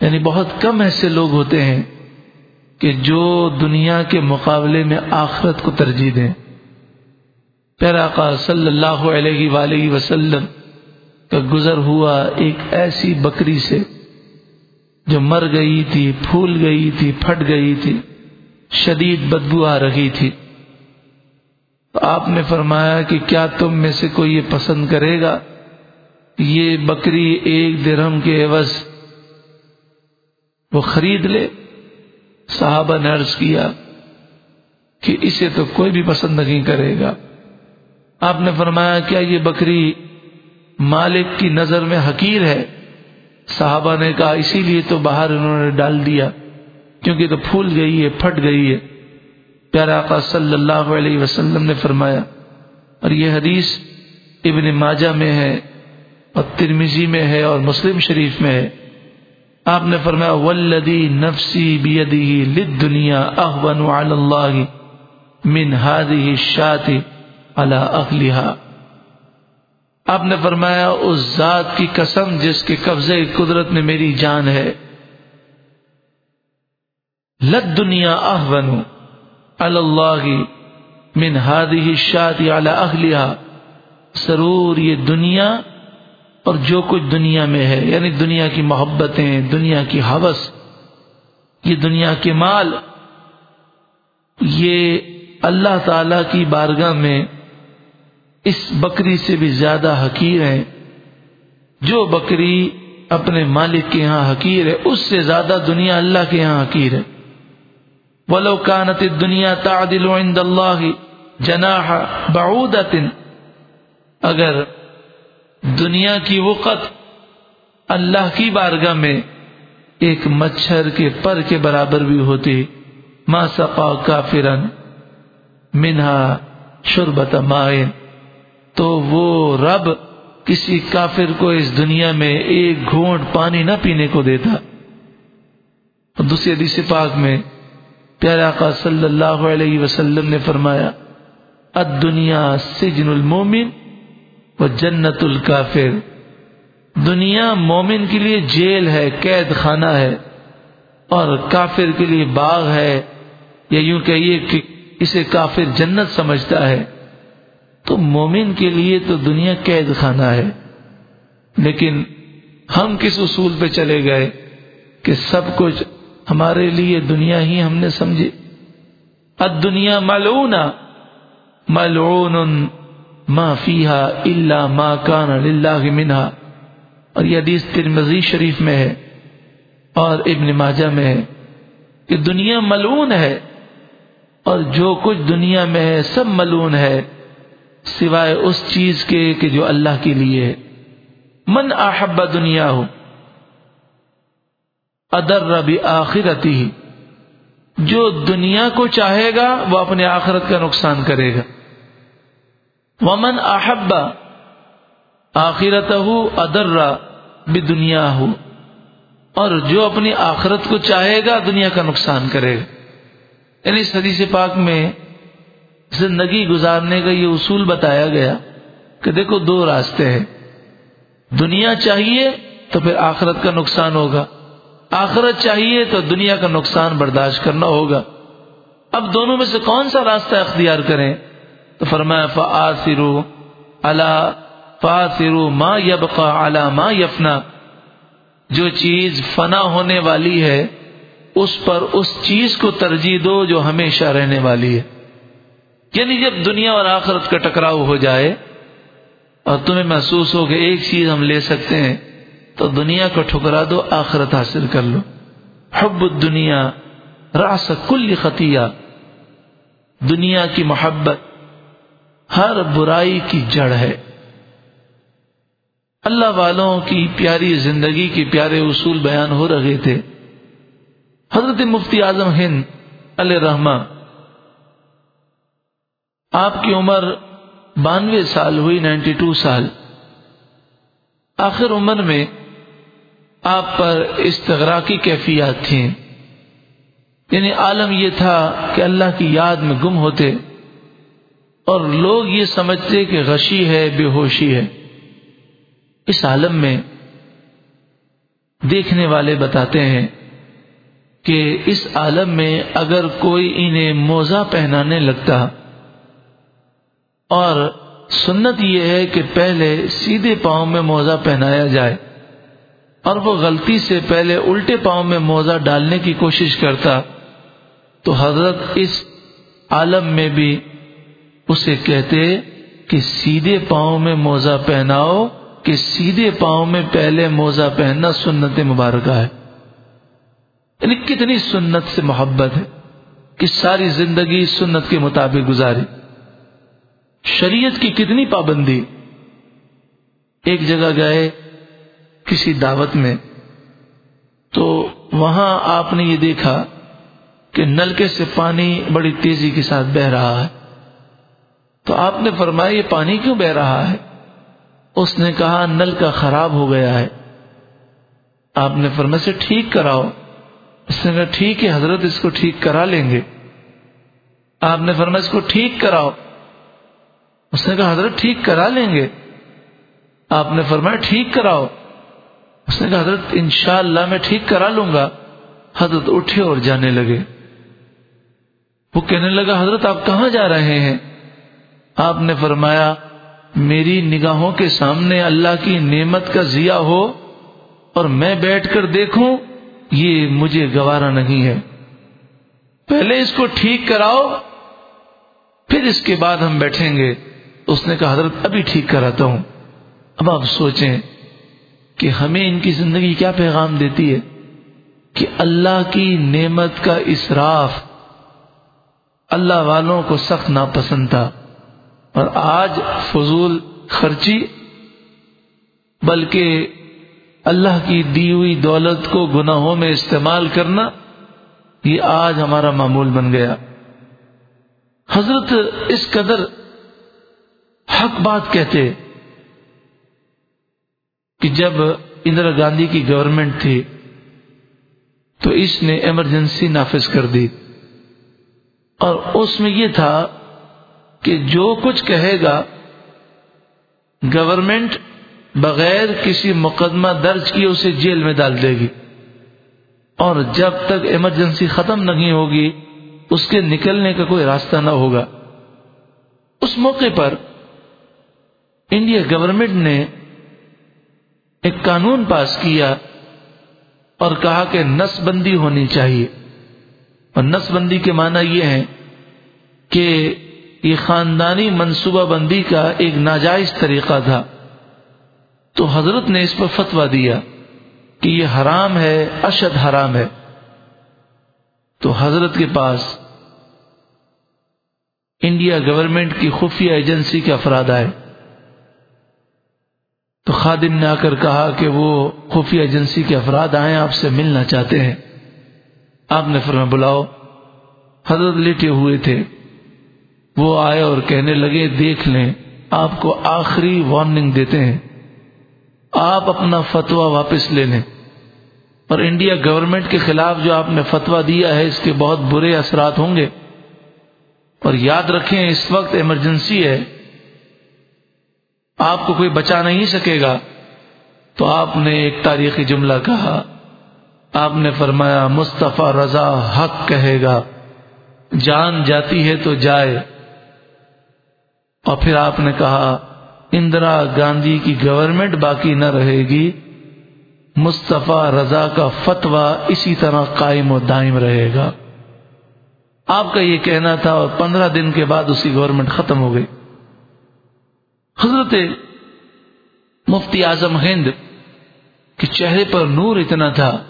یعنی بہت کم ایسے لوگ ہوتے ہیں کہ جو دنیا کے مقابلے میں آخرت کو ترجیح دیں۔ پیراقا صلی اللہ علیہ وآلہ وسلم کا گزر ہوا ایک ایسی بکری سے جو مر گئی تھی، پھول گئی تھی، پھٹ گئی تھی، شدید بدبو آ رہی تھی۔ تو آپ نے فرمایا کہ کیا تم میں سے کوئی یہ پسند کرے گا؟ یہ بکری ایک درہم کے عوض وہ خرید لے۔ صحابہ نے عرض کیا کہ اسے تو کوئی بھی پسند نہیں کرے گا۔ آپ نے فرمایا، کیا یہ بکری مالک کی نظر میں حقیر ہے؟ صحابہ نے کہا، اسی لیے تو باہر انہوں نے ڈال دیا، کیونکہ تو پھول گئی ہے، پھٹ گئی ہے. پیارا آقا صلی اللہ علیہ وسلم نے فرمایا، اور یہ حدیث ابن ماجہ میں ہے اور ترمیزی میں ہے اور مسلم شریف میں ہے. آپ نے فرمایا ولدی نفسی بیدی لد دنیا احبن اللہ من هذه الشاة اللہ آپ نے فرمایا، اس ذات کی قسم جس کے قبضے قدرت میں میری جان ہے۔ لد دنیا آہ بنو اللہ من ہادی شادی اہلیہ سرور یہ دنیا اور جو کچھ دنیا میں ہے یعنی دنیا کی محبتیں، دنیا کی حوث، یہ دنیا کے مال، یہ اللہ تعالی کی بارگاہ میں اس بکری سے بھی زیادہ حقیر ہے جو بکری اپنے مالک کے یہاں حقیر ہے، اس سے زیادہ دنیا اللہ کے یہاں حقیر ہے۔ ولو کانت دنیا تعدل عند اللہ جناح بعودت اگر دنیا کی وقت اللہ کی بارگاہ میں ایک مچھر کے پر کے برابر بھی ہوتی، ما سقا کافرن منہا شربت مائن تو وہ رب کسی کافر کو اس دنیا میں ایک گھونٹ پانی نہ پینے کو دیتا۔ دوسری حدیث پاک میں پیارا آقا صلی اللہ علیہ وسلم نے فرمایا دنیا سجن المومن و جنت الکافر۔ دنیا مومن کے لیے جیل ہے، قید خانہ ہے، اور کافر کے لیے باغ ہے۔ یا یوں کہیے کہ اسے کافر جنت سمجھتا ہے۔ تو مومن کے لیے تو دنیا قید خانہ ہے۔ لیکن ہم کس اصول پہ چلے گئے کہ سب کچھ ہمارے لیے دنیا ہی ہم نے سمجھی اد دنیا ملعون ملعون ما فیہا الا ما کان للہ منہا۔ اور یہ حدیث ترمزی شریف میں ہے اور ابن ماجہ میں ہے کہ دنیا ملعون ہے اور جو کچھ دنیا میں ہے سب ملعون ہے۔ سوائے اس چیز کے کہ جو اللہ کے لیے ہے۔ من احب دنیا ہو ادر ربی آخرتی، جو دنیا کو چاہے گا، وہ اپنے آخرت کا نقصان کرے گا۔ ومن احبا آخرت ہو ادر بھی دنیا ہو اور جو اپنی آخرت کو چاہے گا، دنیا کا نقصان کرے گا۔ یعنی صدی سے پاک میں زندگی گزارنے کا یہ اصول بتایا گیا کہ دیکھو دو راستے ہیں۔ دنیا چاہیے تو پھر آخرت کا نقصان ہوگا۔ آخرت چاہیے تو دنیا کا نقصان برداشت کرنا ہوگا۔ اب دونوں میں سے کون سا راستہ اختیار کریں؟ تو فرمایا فآثرو علا فآثرو ما یبقا علا ما یفنا جو چیز فنا ہونے والی ہے، اس پر اس چیز کو ترجیح دو جو ہمیشہ رہنے والی ہے۔ یعنی جب دنیا اور آخرت کا ٹکراؤ ہو جائے اور تمہیں محسوس ہو کہ ایک چیز ہم لے سکتے ہیں، تو دنیا کو ٹھکرا دو، آخرت حاصل کر لو۔ حب الدنیا راس کل خطیہ۔ دنیا کی محبت ہر برائی کی جڑ ہے۔ اللہ والوں کی پیاری زندگی کے پیارے اصول بیان ہو رہے تھے۔ حضرت مفتی اعظم ہند علیہ رحمہ آپ کی عمر بانوے سال ہوئی، نائنٹی ٹو سال۔ آخر عمر میں آپ پر استغرا کی کیفیات تھیں۔ یعنی عالم یہ تھا کہ اللہ کی یاد میں گم ہوتے اور لوگ یہ سمجھتے کہ غشی ہے، بے ہوشی ہے۔ اس عالم میں دیکھنے والے بتاتے ہیں کہ اس عالم میں اگر کوئی انہیں موزہ پہنانے لگتا اور سنت یہ ہے کہ پہلے سیدھے پاؤں میں موزہ پہنایا جائے اور وہ غلطی سے پہلے الٹے پاؤں میں موزہ ڈالنے کی کوشش کرتا تو حضرت اس عالم میں بھی اسے کہتے کہ سیدھے پاؤں میں موزہ پہناؤ کہ سیدھے پاؤں میں پہلے موزہ پہننا سنت مبارکہ ہے۔ یعنی کتنی سنت سے محبت ہے کہ ساری زندگی سنت کے مطابق گزاری۔ شریعت کی کتنی پابندی؟ ایک جگہ گئے کسی دعوت میں، تو وہاں آپ نے یہ دیکھا کہ نلکے سے پانی بڑی تیزی کے ساتھ بہ رہا ہے۔ تو آپ نے فرمایا، یہ پانی کیوں بہ رہا ہے؟ اس نے کہا نل کا خراب ہو گیا ہے۔ آپ نے فرمایا سے ٹھیک کراؤ۔ اس نے کہا، ٹھیک ہے، حضرت اس کو ٹھیک کرا لیں گے۔ آپ نے فرمایا، اس کو ٹھیک کراؤ۔ اس نے کہا، حضرت ٹھیک کرا لیں گے۔ آپ نے فرمایا، ٹھیک کراؤ۔ اس نے کہا، حضرت انشاءاللہ میں ٹھیک کرا لوں گا۔ حضرت اٹھے اور جانے لگے۔ وہ کہنے لگا، حضرت آپ کہاں جا رہے ہیں؟ آپ نے فرمایا، میری نگاہوں کے سامنے اللہ کی نعمت کا ضیاء ہو اور میں بیٹھ کر دیکھوں، یہ مجھے گوارا نہیں ہے۔ پہلے اس کو ٹھیک کراؤ، پھر اس کے بعد ہم بیٹھیں گے۔ اس نے کہا، حضرت، ابھی ٹھیک کراتا ہوں۔ اب آپ سوچیں کہ ہمیں ان کی زندگی کیا پیغام دیتی ہے کہ اللہ کی نعمت کا اسراف اللہ والوں کو سخت ناپسند تھا۔ اور آج فضول خرچی، بلکہ اللہ کی دی ہوئی دولت کو گناہوں میں استعمال کرنا، یہ آج ہمارا معمول بن گیا۔ حضرت، اس قدر حق بات کہتے کہ جب اندرا گاندھی کی گورنمنٹ تھی تو اس نے ایمرجنسی نافذ کر دی۔ اور اس میں یہ تھا کہ جو کچھ کہے گا گورنمنٹ بغیر کسی مقدمہ درج کیے اسے جیل میں ڈال دے گی۔ اور جب تک ایمرجنسی ختم نہیں ہوگی، اس کے نکلنے کا کوئی راستہ نہ ہوگا۔ اس موقع پر انڈیا گورنمنٹ نے ایک قانون پاس کیا اور کہا کہ نس بندی ہونی چاہیے۔ اور نس بندی کے معنی یہ ہے کہ یہ خاندانی منصوبہ بندی کا ایک ناجائز طریقہ تھا۔ تو حضرت نے اس پر فتوا دیا کہ یہ حرام ہے، اشد حرام ہے۔ تو حضرت کے پاس انڈیا گورنمنٹ کی خفیہ ایجنسی کے افراد آئے۔ تو خادم نے آ کر کہا کہ وہ خفیہ ایجنسی کے افراد آئے آپ سے ملنا چاہتے ہیں۔ آپ نے فرما بلاؤ۔ حضرت لیٹے ہوئے تھے۔ وہ آئے اور کہنے لگے، دیکھ لیں، آپ کو آخری وارننگ دیتے ہیں۔ آپ اپنا فتوا واپس لے لیں۔ اور انڈیا گورنمنٹ کے خلاف جو آپ نے فتوا دیا ہے، اس کے بہت برے اثرات ہوں گے۔ اور یاد رکھیں، اس وقت ایمرجنسی ہے۔ آپ کو کوئی بچا نہیں سکے گا۔ تو آپ نے ایک تاریخی جملہ کہا۔ آپ نے فرمایا، مصطفیٰ رضا حق کہے گا۔ جان جاتی ہے تو جائے۔ اور پھر آپ نے کہا، اندرا گاندھی کی گورنمنٹ باقی نہ رہے گی۔ مصطفیٰ رضا کا فتویٰ اسی طرح قائم و دائم رہے گا۔ آپ کا یہ کہنا تھا اور پندرہ دن کے بعد اسی گورنمنٹ ختم ہو گئی۔ حضرت مفتی اعظم ہند کے چہرے پر نور اتنا تھا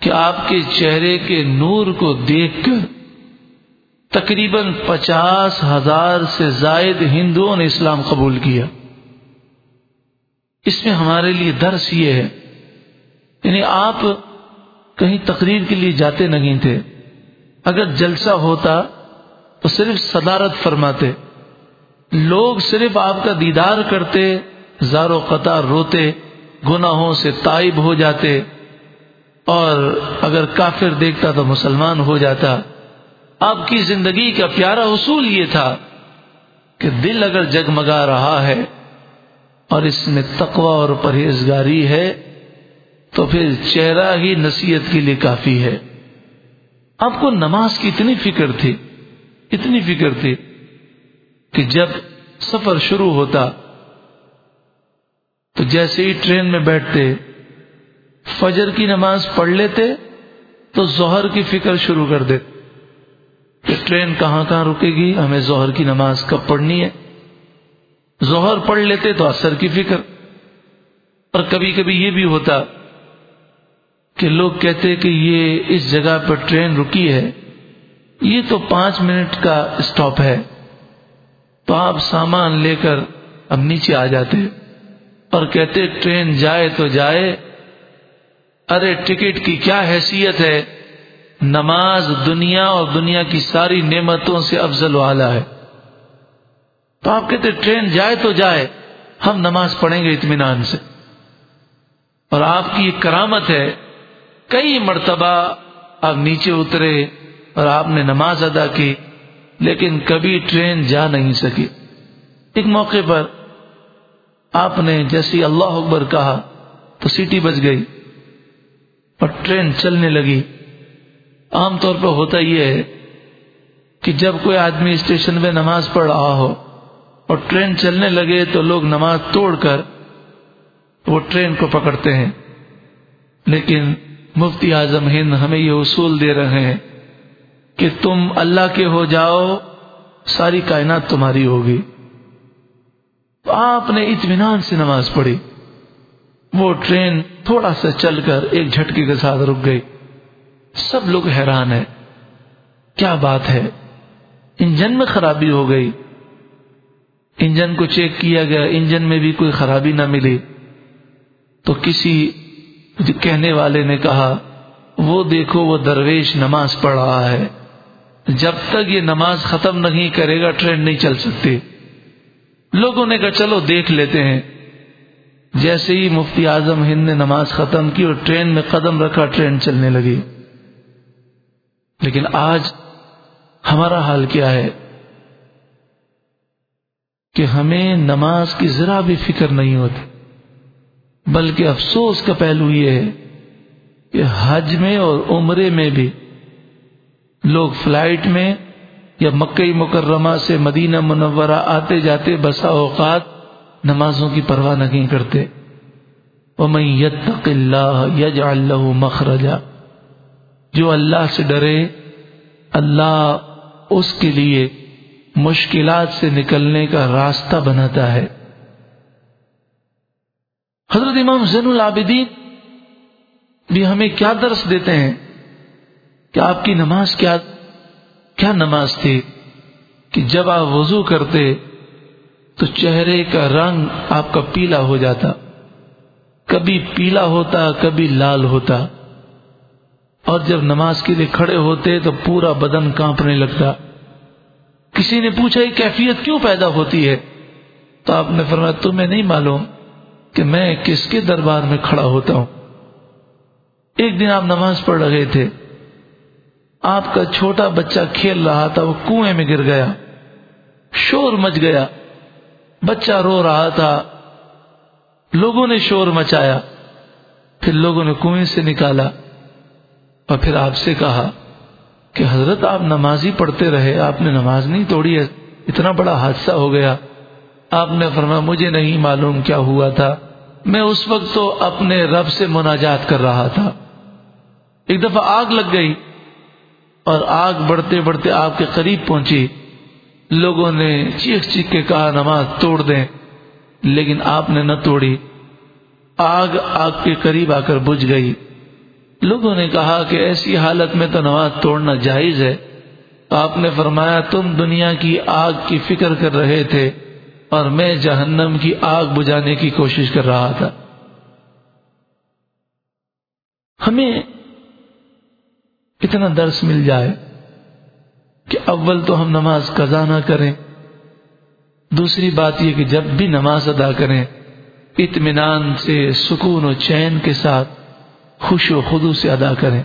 کہ آپ کے چہرے کے نور کو دیکھ کر تقریباً پچاس ہزار سے زائد ہندوؤں نے اسلام قبول کیا۔ اس میں ہمارے لیے درس یہ ہے یعنی آپ کہیں تقریر کے لیے جاتے نہیں تھے۔ اگر جلسہ ہوتا تو صرف صدارت فرماتے۔ لوگ صرف آپ کا دیدار کرتے، زار و قطار روتے، گناہوں سے تائب ہو جاتے، اور اگر کافر دیکھتا تو مسلمان ہو جاتا۔ آپ کی زندگی کا پیارا اصول یہ تھا کہ دل اگر جگمگا رہا ہے اور اس میں تقوی اور پرہیزگاری ہے، تو پھر چہرہ ہی نصیحت کے لیے کافی ہے۔ آپ کو نماز کی اتنی فکر تھی، اتنی فکر تھی۔ کہ جب سفر شروع ہوتا تو جیسے ہی ٹرین میں بیٹھتے، فجر کی نماز پڑھ لیتے تو ظہر کی فکر شروع کر دیتے۔ کہ ٹرین کہاں کہاں رکے گی؟ ہمیں ظہر کی نماز کب پڑھنی ہے؟ ظہر پڑھ لیتے تو اثر کی فکر۔ اور کبھی کبھی یہ بھی ہوتا کہ لوگ کہتے کہ یہ اس جگہ پر ٹرین رکی ہے، یہ تو پانچ منٹ کا اسٹاپ ہے۔ تو آپ سامان لے کر اب نیچے آ جاتے اور کہتے ٹرین جائے تو جائے۔ ارے ٹکٹ کی کیا حیثیت ہے؟ نماز دنیا اور دنیا کی ساری نعمتوں سے افضل والا ہے۔ تو آپ کہتے ٹرین جائے تو جائے، ہم نماز پڑھیں گے اطمینان سے۔ اور آپ کی ایک کرامت ہے، کئی مرتبہ آپ نیچے اترے اور آپ نے نماز ادا کی۔ لیکن کبھی ٹرین جا نہیں سکی۔ ایک موقع پر آپ نے جیسی اللہ اکبر کہا تو سیٹی بج گئی اور ٹرین چلنے لگی۔ عام طور پر ہوتا یہ ہے کہ جب کوئی آدمی اسٹیشن پہ نماز پڑھ رہا ہو اور ٹرین چلنے لگے تو لوگ نماز توڑ کر وہ ٹرین کو پکڑتے ہیں۔ لیکن مفتی اعظم ہند ہمیں یہ اصول دے رہے ہیں کہ تم اللہ کے ہو جاؤ، ساری کائنات تمہاری ہوگی۔ تو آپ نے اطمینان سے نماز پڑھی۔ وہ ٹرین تھوڑا سا چل کر ایک جھٹکے کے ساتھ رک گئی۔ سب لوگ حیران ہیں۔ کیا بات ہے؟ انجن میں خرابی ہو گئی۔ انجن کو چیک کیا گیا، انجن میں بھی کوئی خرابی نہ ملی۔ تو کسی کہنے والے نے کہا، وہ دیکھو، وہ درویش نماز پڑھ رہا ہے۔ جب تک یہ نماز ختم نہیں کرے گا ٹرین نہیں چل سکتی۔ لوگوں نے کہا، چلو دیکھ لیتے ہیں۔ جیسے ہی مفتی اعظم ہند نے نماز ختم کی اور ٹرین میں قدم رکھا، ٹرین چلنے لگی۔ لیکن آج ہمارا حال کیا ہے؟ کہ ہمیں نماز کی ذرا بھی فکر نہیں ہوتی۔ بلکہ افسوس کا پہلو یہ ہے کہ حج میں اور عمرے میں بھی لوگ فلائٹ میں یا مکئی مکرمہ سے مدینہ منورہ آتے جاتے بسا اوقات نمازوں کی پرواہ نہیں کرتے۔ میں یتق اللہ یج اللہ مخرجا۔ جو اللہ سے ڈرے، اللہ اس کے لیے مشکلات سے نکلنے کا راستہ بناتا ہے۔ حضرت امام زین العابدین بھی ہمیں کیا درس دیتے ہیں؟ کہ آپ کی نماز کیا کیا نماز تھی کہ جب آپ وضو کرتے تو چہرے کا رنگ آپ کا پیلا ہو جاتا کبھی پیلا ہوتا کبھی لال ہوتا اور جب نماز کے لیے کھڑے ہوتے تو پورا بدن کانپنے لگتا کسی نے پوچھا یہ کیفیت کیوں پیدا ہوتی ہے تو آپ نے فرمایا تمہیں نہیں معلوم کہ میں کس کے دربار میں کھڑا ہوتا ہوں۔ ایک دن آپ نماز پڑھ رہے تھے آپ کا چھوٹا بچہ کھیل رہا تھا، وہ کنویں میں گر گیا۔ شور مچ گیا۔ بچہ رو رہا تھا۔ لوگوں نے شور مچایا۔ پھر لوگوں نے کنویں سے نکالا۔ اور پھر آپ سے کہا کہ حضرت، آپ نمازی پڑھتے رہے، آپ نے نماز نہیں توڑی ہے اتنا بڑا حادثہ ہو گیا۔ آپ نے فرمایا، مجھے نہیں معلوم کیا ہوا تھا۔ میں اس وقت تو اپنے رب سے مناجات کر رہا تھا۔ ایک دفعہ آگ لگ گئی۔ اور آگ بڑھتے بڑھتے آپ کے قریب پہنچی۔ لوگوں نے چیخ چیخ کے کہا، نماز توڑ دیں۔ لیکن آپ نے نہ توڑی۔ آگ آگ کے قریب آ کر بجھ گئی۔ لوگوں نے کہا کہ ایسی حالت میں تو نماز توڑنا جائز ہے۔ آپ نے فرمایا، تم دنیا کی آگ کی فکر کر رہے تھے اور میں جہنم کی آگ بجھانے کی کوشش کر رہا تھا۔ ہمیں اتنا درس مل جائے کہ اول تو ہم نماز قضا نہ کریں۔ دوسری بات یہ کہ جب بھی نماز ادا کریں، اطمینان سے، سکون و چین کے ساتھ خوش و خدو سے ادا کریں۔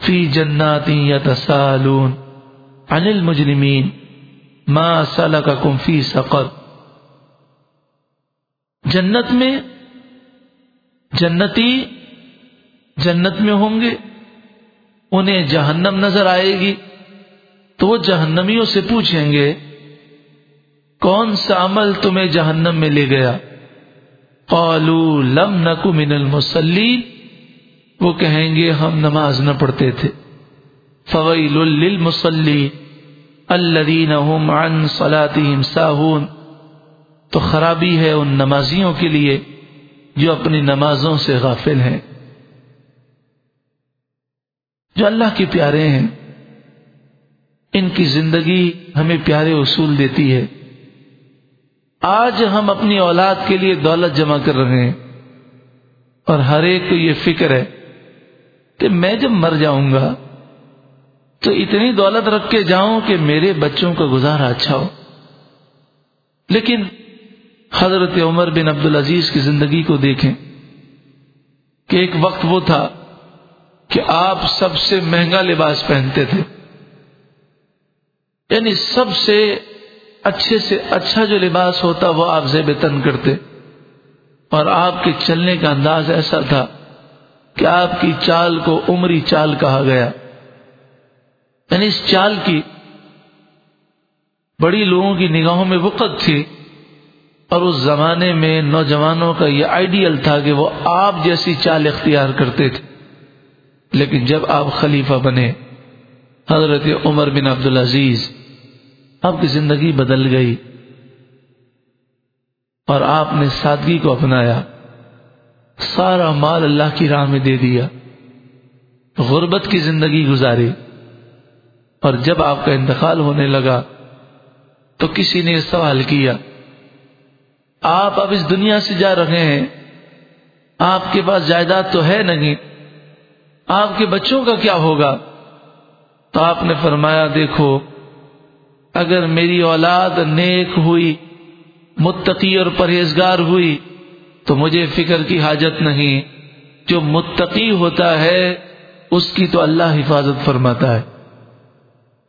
فی جناتی یا تسالون انل مجرمین ماں سال کا کمفی سقر۔ جنت میں، جنتی، جنت میں ہوں گے۔ انہیں جہنم نظر آئے گی تو وہ جہنمیوں سے پوچھیں گے، کون سا عمل تمہیں جہنم میں لے گیا؟ قالو لم نکو من المسلین وہ کہیں گے، ہم نماز نہ پڑھتے تھے۔ فویل للمصلی الذین هم عن صلاتهم ساہون۔ تو خرابی ہے ان نمازیوں کے لیے جو اپنی نمازوں سے غافل ہیں۔ جو اللہ کے پیارے ہیں، ان کی زندگی ہمیں پیارے اصول دیتی ہے۔ آج ہم اپنی اولاد کے لیے دولت جمع کر رہے ہیں۔ اور ہر ایک کو یہ فکر ہے کہ میں جب مر جاؤں گا، تو اتنی دولت رکھ کے جاؤں کہ میرے بچوں کا گزارا اچھا ہو۔ لیکن حضرت عمر بن عبد العزیز کی زندگی کو دیکھیں کہ ایک وقت وہ تھا کہ آپ سب سے مہنگا لباس پہنتے تھے۔ یعنی سب سے اچھے سے اچھا جو لباس ہوتا وہ آپ زیب تن کرتے۔ اور آپ کے چلنے کا انداز ایسا تھا کہ آپ کی چال کو عمری چال کہا گیا۔ یعنی اس چال کی بڑی لوگوں کی نگاہوں میں وقت تھی اور اس زمانے میں نوجوانوں کا یہ آئیڈیل تھا کہ وہ آپ جیسی چال اختیار کرتے تھے۔ لیکن جب آپ خلیفہ بنے، حضرت عمر بن عبد العزیز آپ کی زندگی بدل گئی اور آپ نے سادگی کو اپنایا، سارا مال اللہ کی راہ میں دے دیا، غربت کی زندگی گزاری۔ اور جب آپ کا انتقال ہونے لگا، تو کسی نے سوال کیا، آپ اب اس دنیا سے جا رہے ہیں، آپ کے پاس جائیداد تو ہے نہیں آپ کے بچوں کا کیا ہوگا؟ تو آپ نے فرمایا، دیکھو، اگر میری اولاد نیک ہوئی، متقی اور پرہیزگار ہوئی، تو مجھے فکر کی حاجت نہیں۔ جو متقی ہوتا ہے، اس کی تو اللہ حفاظت فرماتا ہے۔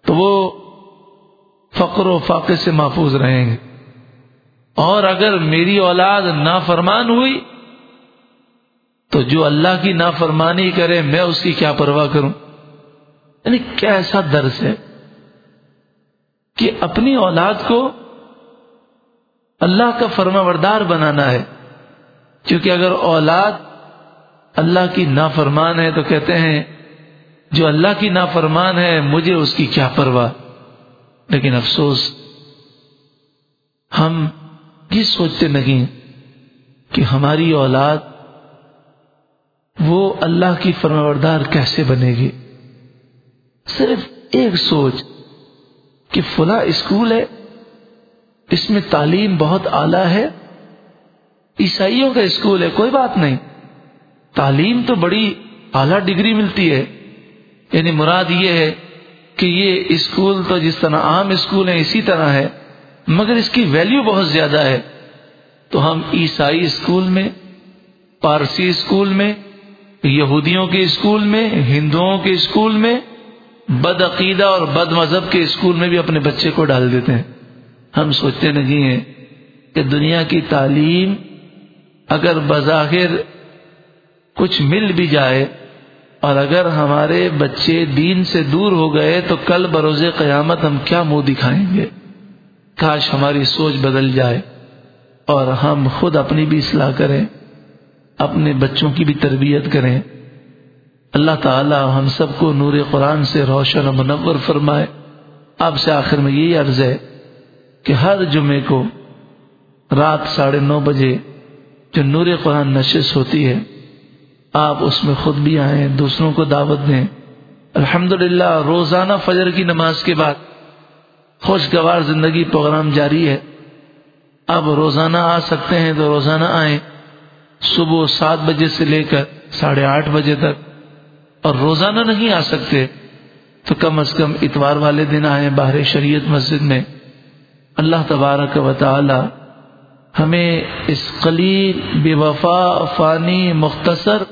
تو وہ فقر و فاقے سے محفوظ رہیں گے۔ اور اگر میری اولاد نافرمان ہوئی تو جو اللہ کی نافرمانی کرے میں اس کی کیا پرواہ کروں؟ یعنی کیسا درس ہے کہ اپنی اولاد کو اللہ کا فرما بردار بنانا ہے؟ کیونکہ اگر اولاد اللہ کی نافرمان ہے تو کہتے ہیں، جو اللہ کی نافرمان ہے، مجھے اس کی کیا پرواہ؟ لیکن افسوس، ہم یہ سوچتے نہیں کہ ہماری اولاد وہ اللہ کی فرماوردار کیسے بنے گی؟ صرف ایک سوچ کہ فلاں اسکول ہے، اس میں تعلیم بہت اعلی ہے، عیسائیوں کا اسکول ہے، کوئی بات نہیں۔ تعلیم تو بڑی اعلی ڈگری ملتی ہے۔ یعنی مراد یہ ہے کہ یہ اسکول تو جس طرح عام اسکول ہیں، اسی طرح ہے، مگر اس کی ویلیو بہت زیادہ ہے۔ تو ہم عیسائی اسکول میں، پارسی اسکول میں یہودیوں کے اسکول میں، ہندوؤں کے اسکول میں، بد عقیدہ اور بد مذہب کے اسکول میں بھی اپنے بچے کو ڈال دیتے ہیں۔ ہم سوچتے نہیں ہیں کہ دنیا کی تعلیم اگر بظاہر کچھ مل بھی جائے اور اگر ہمارے بچے دین سے دور ہو گئے تو کل بروز قیامت ہم کیا منہ دکھائیں گے؟ کاش ہماری سوچ بدل جائے اور ہم خود اپنی بھی اصلاح کریں۔ اپنے بچوں کی بھی تربیت کریں۔ اللہ تعالی ہم سب کو نور قرآن سے روشن و منور فرمائے۔ آپ سے آخر میں یہی عرض ہے کہ ہر جمعے کو رات ساڑھے نو بجے جو نور قرآن نشست ہوتی ہے، آپ اس میں خود بھی آئیں، دوسروں کو دعوت دیں۔ الحمد روزانہ فجر کی نماز کے بعد خوشگوار زندگی پروگرام جاری ہے۔ اب روزانہ آ سکتے ہیں تو روزانہ آئیں۔ صبح سات بجے سے لے کر ساڑھے آٹھ بجے تک اور روزانہ نہیں آ سکتے، تو کم از کم اتوار والے دن آئے باہر شریعت مسجد میں۔ اللہ تبارک و تعالی ہمیں اس قلیل، بے وفا، فانی، مختصر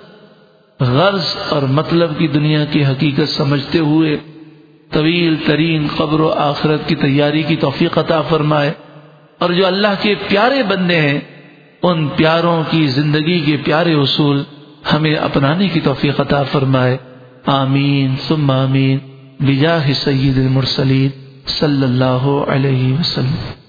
غرض اور مطلب کی دنیا کی حقیقت سمجھتے ہوئے طویل ترین قبر و آخرت کی تیاری کی توفیق عطا فرمائے۔ اور جو اللہ کے پیارے بندے ہیں ان پیاروں کی زندگی کے پیارے اصول ہمیں اپنانے کی توفیق عطا فرمائے۔ آمین، ثم آمین۔ بجاہ سید المرسلین، صلی اللہ علیہ وسلم۔